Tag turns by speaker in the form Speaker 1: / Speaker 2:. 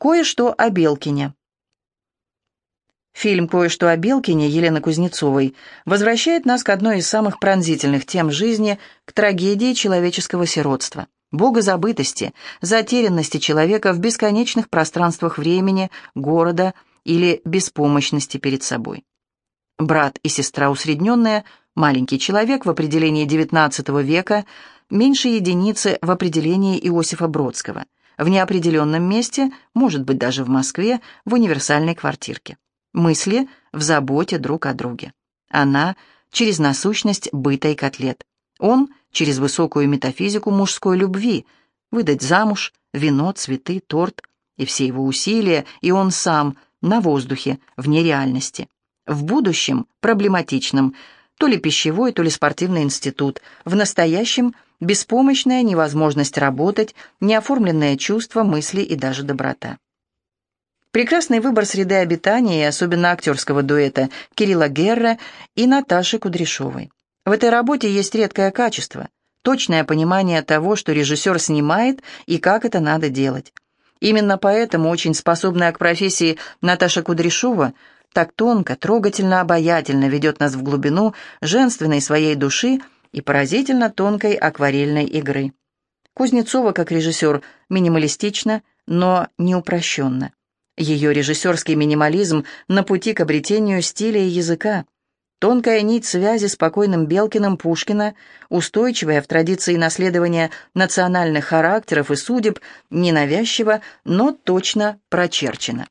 Speaker 1: Кое-что о Белкине. Фильм «Кое-что о Белкине» Елены Кузнецовой возвращает нас к одной из самых пронзительных тем жизни, к трагедии человеческого сиротства, богозабытости, затерянности человека в бесконечных пространствах времени, города или беспомощности перед собой. Брат и сестра усредненные, маленький человек в определении XIX века, меньше единицы в определении Иосифа Бродского, в неопределенном месте, может быть даже в Москве, в универсальной квартирке мысли в заботе друг о друге. Она через насущность быта и котлет. Он через высокую метафизику мужской любви, выдать замуж, вино, цветы, торт, и все его усилия, и он сам на воздухе, вне реальности. В будущем проблематичном, то ли пищевой, то ли спортивный институт, в настоящем беспомощная невозможность работать, неоформленное чувство, мысли и даже доброта. Прекрасный выбор среды обитания и особенно актерского дуэта Кирилла Герра и Наташи Кудряшовой. В этой работе есть редкое качество – точное понимание того, что режиссер снимает и как это надо делать. Именно поэтому очень способная к профессии Наташа Кудряшова так тонко, трогательно, обаятельно ведет нас в глубину женственной своей души и поразительно тонкой акварельной игры. Кузнецова, как режиссер, минималистична, но не упрощенно. Ее режиссерский минимализм на пути к обретению стиля и языка. Тонкая нить связи с покойным Белкиным Пушкина, устойчивая в традиции наследования национальных характеров и судеб, ненавязчиво, но точно прочерчена.